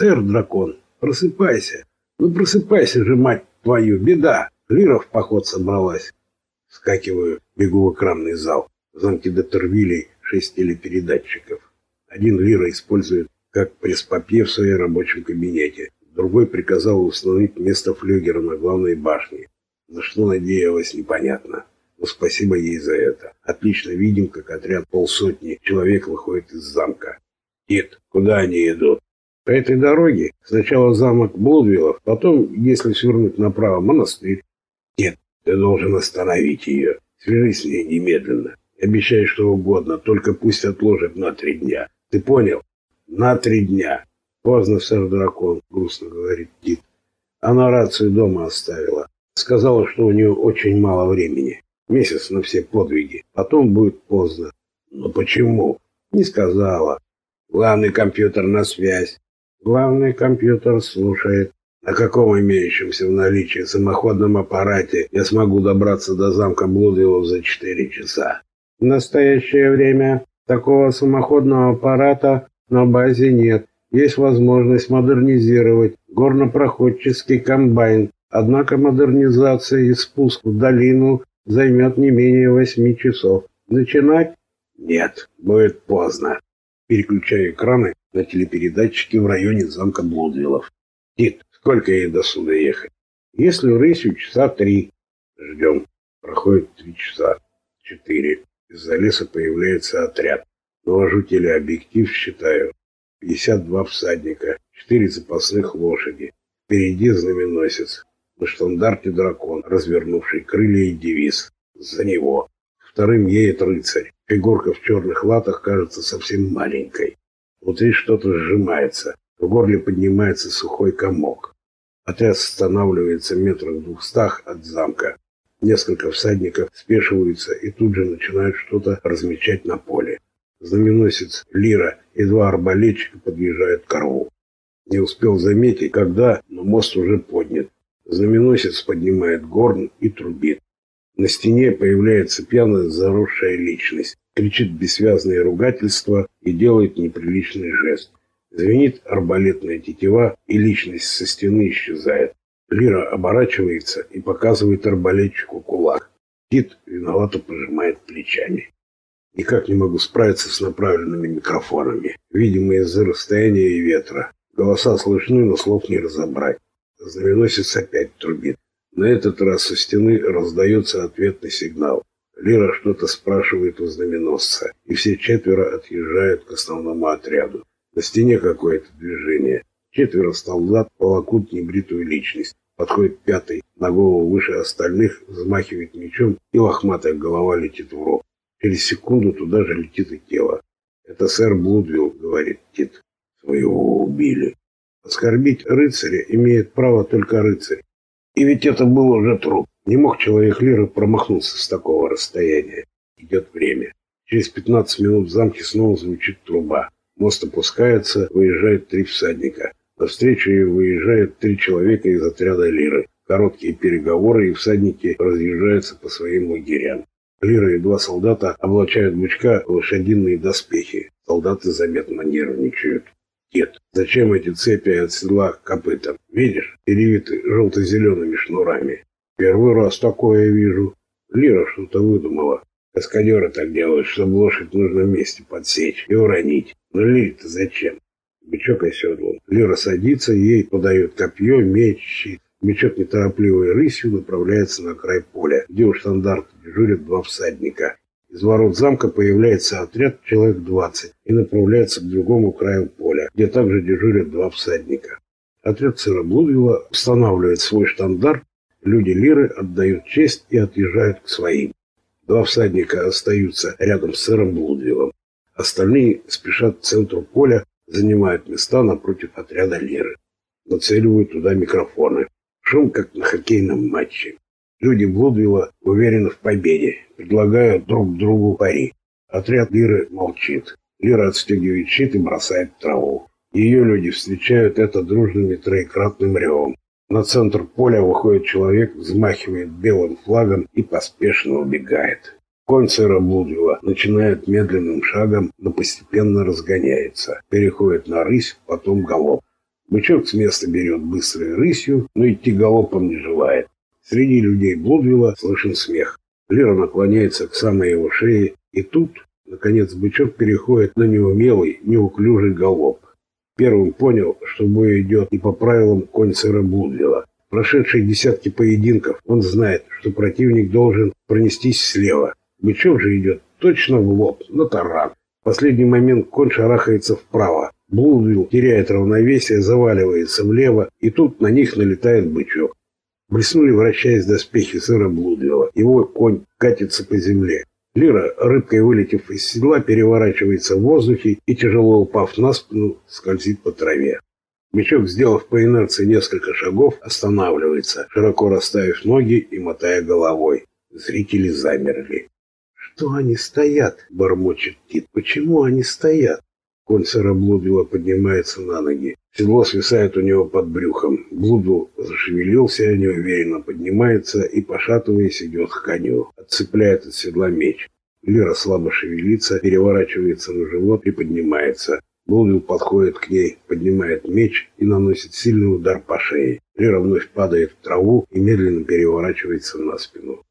Сэр Дракон, просыпайся. Ну просыпайся же, мать твою, беда. Лира в поход собралась. Скакиваю, бегу в экранный зал. В замке Детервилей шесть телепередатчиков. Один Лира использует как пресс-папье в своем рабочем кабинете. Другой приказал установить место флюгера на главной башне. На что надеялась, непонятно. Но спасибо ей за это. Отлично видим, как отряд полсотни человек выходит из замка. Дед, куда они идут? По этой дороге сначала замок Блудвиллов, потом, если свернуть направо, монастырь. Нет, ты должен остановить ее. Свяжись с ней немедленно. Обещай что угодно, только пусть отложит на три дня. Ты понял? На три дня. Поздно, сэр Дракон, грустно говорит Дик. Она рацию дома оставила. Сказала, что у нее очень мало времени. Месяц на все подвиги. Потом будет поздно. Но почему? Не сказала. Главный компьютер на связь. Главный компьютер слушает. На каком имеющемся в наличии самоходном аппарате я смогу добраться до замка Блудвиллов за четыре часа? В настоящее время такого самоходного аппарата на базе нет. Есть возможность модернизировать горнопроходческий комбайн, однако модернизация и спуск в долину займет не менее восьми часов. Начинать? Нет, будет поздно. Переключаю экраны на телепередатчики в районе замка Блудвиллов. Тит, сколько ей до суда ехать? Если рысью часа три. Ждем. Проходит три часа. Четыре. Из-за леса появляется отряд. Навожу телеобъектив, считаю. 52 всадника, 4 запасных лошади. Впереди знаменосец. На штандарте дракон, развернувший крылья и девиз. За него. Вторым едет рыцарь. Фигурка в черных латах кажется совсем маленькой. Внутри что-то сжимается. В горле поднимается сухой комок. Отряд останавливается метрах в двухстах от замка. Несколько всадников спешиваются и тут же начинают что-то размечать на поле. Знаменосец Лира и два арбалетчика подъезжают к орлу. Не успел заметить, когда, но мост уже поднят. Знаменосец поднимает горн и трубит. На стене появляется пьяная заросшая личность, кричит бессвязные ругательства и делает неприличный жест. Звенит арбалетная тетива, и личность со стены исчезает. Лира оборачивается и показывает арбалетчику кулак. Кит виновато пожимает плечами. Никак не могу справиться с направленными микрофонами, видимо из-за расстояния и ветра. Голоса слышны, но слов не разобрать. Знаменосец опять трубит. На этот раз со стены раздается ответный сигнал. Лира что-то спрашивает у знаменосца, и все четверо отъезжают к основному отряду. На стене какое-то движение. Четверо солдат волокут небритую личность. Подходит пятый, на голову выше остальных, взмахивает мечом, и лохматая голова летит в ров. Через секунду туда же летит и тело. «Это сэр Блудвилл», — говорит Тит. «Своего убили». Оскорбить рыцаря имеет право только рыцарь. И ведь это был уже труп. Не мог человек Лиры промахнуться с такого расстояния. Идет время. Через 15 минут в замке снова звучит труба. Мост опускается, выезжают три всадника. Навстречу ей выезжают три человека из отряда Лиры. Короткие переговоры, и всадники разъезжаются по своим лагерям. Лира и два солдата облачают бычка в лошадиные доспехи. Солдаты заметно нервничают. Дед, зачем эти цепи от седла к копытам? Видишь, перевиты желто-зелеными шнурами. Первый раз такое вижу. Лира что-то выдумала. Каскадеры так делают, чтобы лошадь нужно вместе подсечь и уронить. Но Лире-то зачем? Бычок оседлан. Лира садится, ей подают копье, меч, щит. Бычок неторопливой рысью направляется на край поля, где у штандарта дежурят два всадника. Из ворот замка появляется отряд человек 20 и направляется к другому краю поля, где также дежурят два всадника. Отряд сэра Блудвилла устанавливает свой штандарт, люди Лиры отдают честь и отъезжают к своим. Два всадника остаются рядом с сэром Блудвиллом. Остальные спешат к центру поля, занимают места напротив отряда Лиры. Нацеливают туда микрофоны. Шум, как на хоккейном матче. Люди Блудвилла уверены в победе, предлагают друг другу пари. Отряд Лиры молчит. Лира отстегивает щит и бросает траву. Ее люди встречают это дружным и троекратным ревом. На центр поля выходит человек, взмахивает белым флагом и поспешно убегает. Конь сэра Блудвилла начинает медленным шагом, но постепенно разгоняется. Переходит на рысь, потом галоп. Бычок с места берет быстрой рысью, но идти галопом не желает. Среди людей Блудвилла слышен смех. Лера наклоняется к самой его шее, и тут, наконец, бычок переходит на неумелый, неуклюжий галоп. Первым понял, что бой идет не по правилам конь сэра Блудвилла. Прошедший десятки поединков, он знает, что противник должен пронестись слева. Бычок же идет точно в лоб, на таран. В последний момент конь шарахается вправо. Блудвилл теряет равновесие, заваливается влево, и тут на них налетает бычок. Блеснули, вращаясь доспехи сэра Блудвилла. Его конь катится по земле. Лира, рыбкой вылетев из седла, переворачивается в воздухе и, тяжело упав на спину, скользит по траве. Бычок, сделав по инерции несколько шагов, останавливается, широко расставив ноги и мотая головой. Зрители замерли. «Что они стоят?» – бормочет Тит. «Почему они стоят?» Конь сэра Блудвилла поднимается на ноги. Седло свисает у него под брюхом. Блудвилл зашевелился, неуверенно поднимается и, пошатываясь, идет к коню. Отцепляет от седла меч. Лира слабо шевелится, переворачивается на живот и поднимается. Блудвилл подходит к ней, поднимает меч и наносит сильный удар по шее. Лера вновь падает в траву и медленно переворачивается на спину.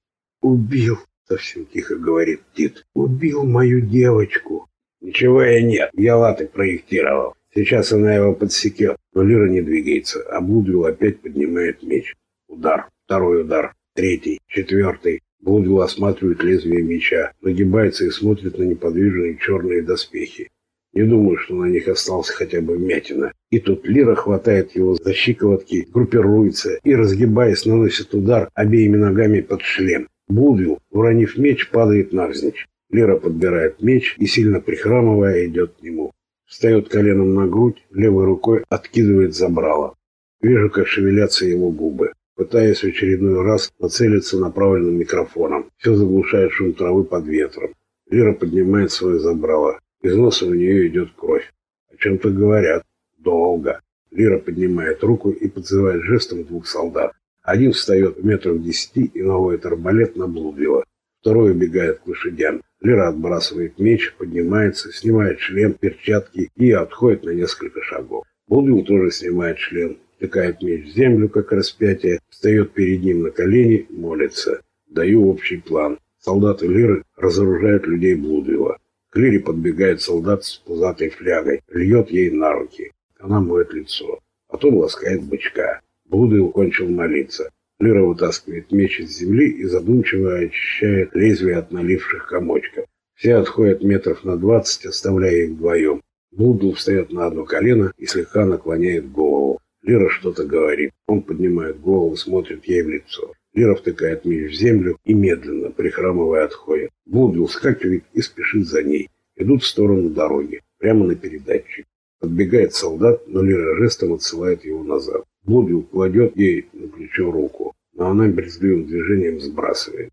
«Убил!» — совсем тихо говорит Тит. «Убил мою девочку!» «Ничего я нет, я латы проектировал. Сейчас она его подсекет». Но Лира не двигается, а Блудвилл опять поднимает меч. Удар, второй удар, третий, четвертый. Блудвилл осматривает лезвие меча, нагибается и смотрит на неподвижные черные доспехи. Не думаю, что на них остался хотя бы вмятина. И тут Лира хватает его за щиколотки, группируется и, разгибаясь, наносит удар обеими ногами под шлем. Булвил, уронив меч, падает навзничь. Лера подбирает меч и, сильно прихрамывая, идет к нему. Встает коленом на грудь, левой рукой откидывает забрало. Вижу, как шевелятся его губы. Пытаясь в очередной раз нацелиться направленным микрофоном. Все заглушает шум травы под ветром. Лера поднимает свое забрало. Из носа у нее идет кровь. О чем-то говорят. Долго. Лира поднимает руку и подзывает жестом двух солдат. Один встает в метров десяти и наводит арбалет на Блудвилла. Второй убегает к лошадям. Лира отбрасывает меч, поднимается, снимает шлем, перчатки и отходит на несколько шагов. Блудвилл тоже снимает шлем, втыкает меч в землю, как распятие, встает перед ним на колени, молится. Даю общий план. Солдаты Лиры разоружают людей Блудвилла. К Лире подбегает солдат с пузатой флягой, льет ей на руки. Она моет лицо. Потом ласкает бычка. Блудвилл кончил молиться. Лира вытаскивает меч из земли и задумчиво очищает лезвие от наливших комочков. Все отходят метров на двадцать, оставляя их вдвоем. Блудвилл встает на одно колено и слегка наклоняет голову. Лира что-то говорит. Он поднимает голову, смотрит ей в лицо. Лера втыкает меч в землю и медленно, прихрамывая, отходит. Блудвилл вскакивает и спешит за ней. Идут в сторону дороги, прямо на передатчик. Подбегает солдат, но Лера жестом отсылает его назад. Блудвилл кладет ей на плечо руку, но она брезгливым движением сбрасывает,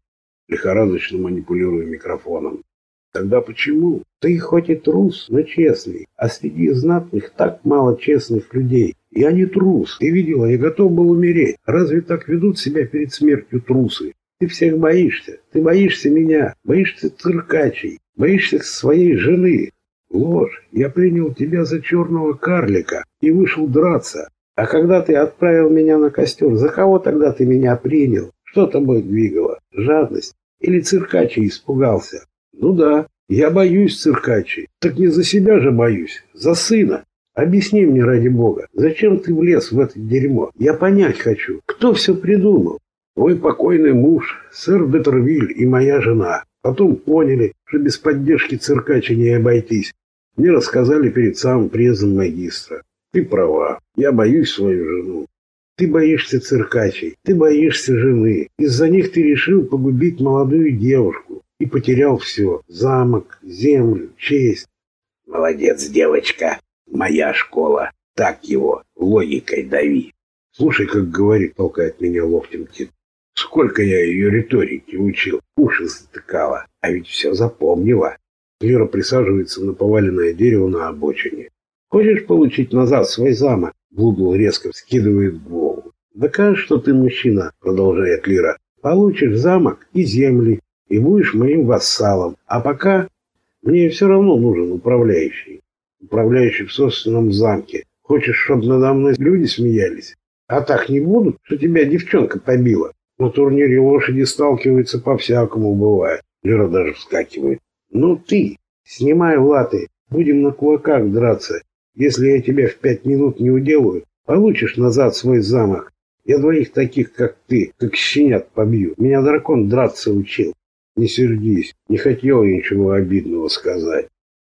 лихорадочно манипулируя микрофоном. Тогда почему? Ты хоть и трус, но честный, а среди знатных так мало честных людей. Я не трус. Ты видела, я готов был умереть. Разве так ведут себя перед смертью трусы? Ты всех боишься. Ты боишься меня, боишься циркачей, боишься своей жены. Ложь. Я принял тебя за черного карлика и вышел драться. А когда ты отправил меня на костер, за кого тогда ты меня принял? Что тобой двигало? Жадность? Или циркачей испугался? Ну да, я боюсь циркачей. Так не за себя же боюсь, за сына. Объясни мне, ради бога, зачем ты влез в это дерьмо? Я понять хочу, кто все придумал? Твой покойный муж, сэр Детервиль и моя жена. Потом поняли, что без поддержки циркача не обойтись. Мне рассказали перед самым приездом магистра. Ты права, я боюсь свою жену. Ты боишься циркачей, ты боишься жены. Из-за них ты решил погубить молодую девушку и потерял все. Замок, землю, честь. Молодец, девочка. Моя школа. Так его, логикой дави. Слушай, как говорит, толкает меня локтем Тит. Сколько я ее риторики учил, уши затыкала, а ведь все запомнила. Лера присаживается на поваленное дерево на обочине. Хочешь получить назад свой замок? Блудл резко вскидывает голову. Докажешь, что ты мужчина, продолжает Лира. Получишь замок и земли, и будешь моим вассалом. А пока мне все равно нужен управляющий. Управляющий в собственном замке. Хочешь, чтобы надо мной люди смеялись? А так не будут, что тебя девчонка побила. На турнире лошади сталкиваются по-всякому бывает. Лера даже вскакивает. Ну ты, снимай латы, будем на кулаках драться. Если я тебя в пять минут не уделаю, получишь назад свой замок. Я двоих таких, как ты, как щенят побью. Меня дракон драться учил. Не сердись, не хотел я ничего обидного сказать.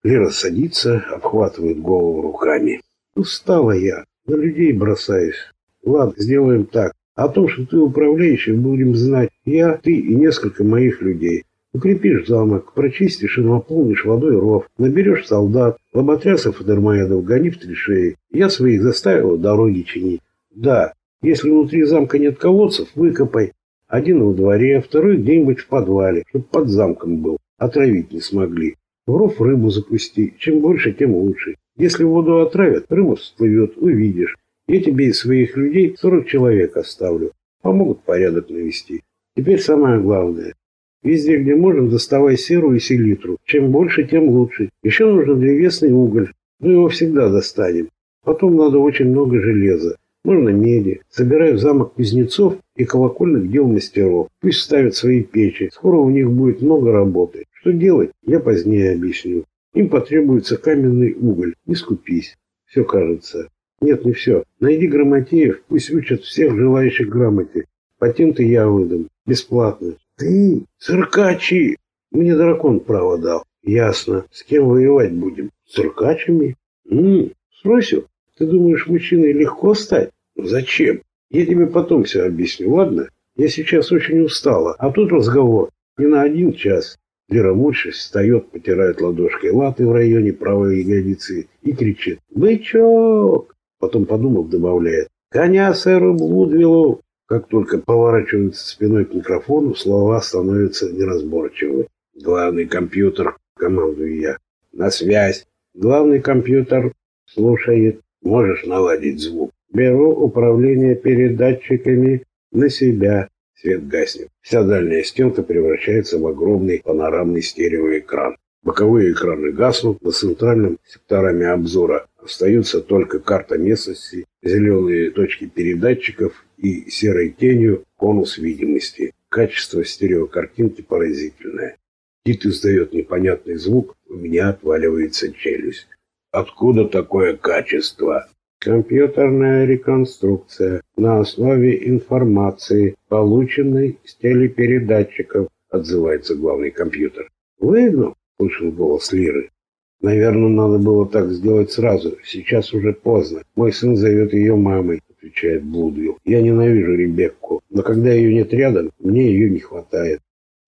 Лера садится, обхватывает голову руками. Устала я, на людей бросаюсь. Ладно, сделаем так. О том, что ты управляющий, будем знать я, ты и несколько моих людей. Укрепишь замок, прочистишь и наполнишь водой ров, наберешь солдат, лоботрясов и дармоедов гони в три шеи. Я своих заставила дороги чинить. Да, если внутри замка нет колодцев, выкопай. Один во дворе, второй где-нибудь в подвале, чтобы под замком был. Отравить не смогли. В ров рыбу запусти. Чем больше, тем лучше. Если воду отравят, рыба всплывет, увидишь. Я тебе из своих людей 40 человек оставлю. Помогут порядок навести. Теперь самое главное. Везде, где можем, доставай серу и селитру. Чем больше, тем лучше. Еще нужен древесный уголь. Мы его всегда достанем. Потом надо очень много железа. Можно меди. Собирай в замок кузнецов и колокольных дел мастеров. Пусть ставят свои печи. Скоро у них будет много работы. Что делать, я позднее объясню. Им потребуется каменный уголь. Не скупись. Все кажется. Нет, не все. Найди грамотеев, пусть учат всех желающих грамоте. Патенты я выдам. Бесплатно. Ты, циркачи! Мне дракон право дал. Ясно. С кем воевать будем? С циркачами? Ммм, спросил. Ты думаешь, мужчиной легко стать? Зачем? Я тебе потом все объясню, ладно? Я сейчас очень устала, а тут разговор не на один час. Лера, морщись, встает, потирает ладошкой латы в районе правой ягодицы и кричит «Бычок!». Потом, подумав, добавляет «Коня сэру Блудвиллу!». Как только поворачивается спиной к микрофону, слова становятся неразборчивы. «Главный компьютер», — командую я. «На связь». Главный компьютер слушает. Можешь наладить звук. Беру управление передатчиками на себя. Свет гаснет. Вся дальняя стенка превращается в огромный панорамный стереоэкран. Боковые экраны гаснут, на центральном секторами обзора остаются только карта местности, зеленые точки передатчиков и серой тенью конус видимости. Качество стереокартинки поразительное. Кит издает непонятный звук, у меня отваливается челюсть. Откуда такое качество? Компьютерная реконструкция на основе информации, полученной с телепередатчиков, отзывается главный компьютер. Выгнал, слышал голос Лиры. Наверное, надо было так сделать сразу. Сейчас уже поздно. Мой сын зовет ее мамой, отвечает Блудвилл. Я ненавижу Ребекку, но когда ее нет рядом, мне ее не хватает.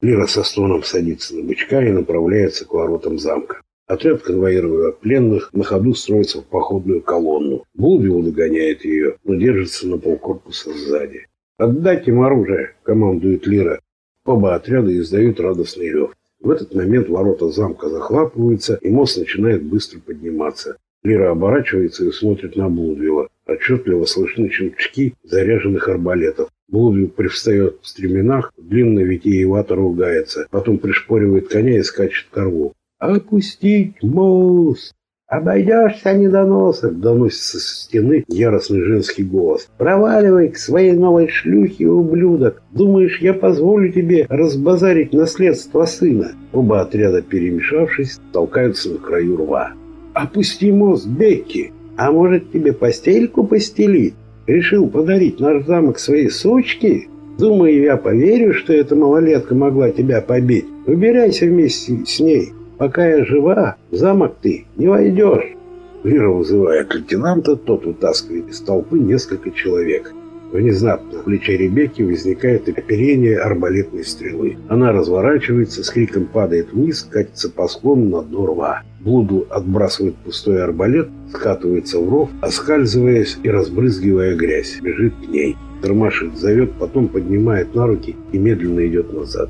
Лира со стоном садится на бычка и направляется к воротам замка. Отряд, конвоируя пленных, на ходу строится в походную колонну. Булвил догоняет ее, но держится на полкорпуса сзади. «Отдать им оружие!» – командует Лира. Оба отряда издают радостный рев. В этот момент ворота замка захлапываются, и мост начинает быстро подниматься. Лира оборачивается и смотрит на Блудвилла. Отчетливо слышны щелчки заряженных арбалетов. Блудвилл привстает в стременах, длинно витиевато ругается, потом пришпоривает коня и скачет к. «Опустить мост!» «Обойдешься, недоносок!» — доносится со стены яростный женский голос. «Проваливай к своей новой шлюхе, ублюдок! Думаешь, я позволю тебе разбазарить наследство сына?» Оба отряда, перемешавшись, толкаются на краю рва. «Опусти мост, Бекки! А может тебе постельку постелить? Решил подарить наш замок своей сучке?» Думаю, я поверю, что эта малолетка могла тебя побить. Убирайся вместе с ней. Пока я жива, в замок ты не войдешь. Лира вызывает лейтенанта, тот вытаскивает из толпы несколько человек. Внезапно в плече Ребекки возникает оперение арбалетной стрелы. Она разворачивается, с криком падает вниз, катится по склону на дно рва. Блуду отбрасывает пустой арбалет, скатывается в ров, оскальзываясь и разбрызгивая грязь, бежит к ней. Тормашит, зовет, потом поднимает на руки и медленно идет назад.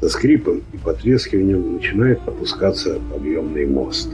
Со скрипом и потрескиванием начинает опускаться подъемный мост.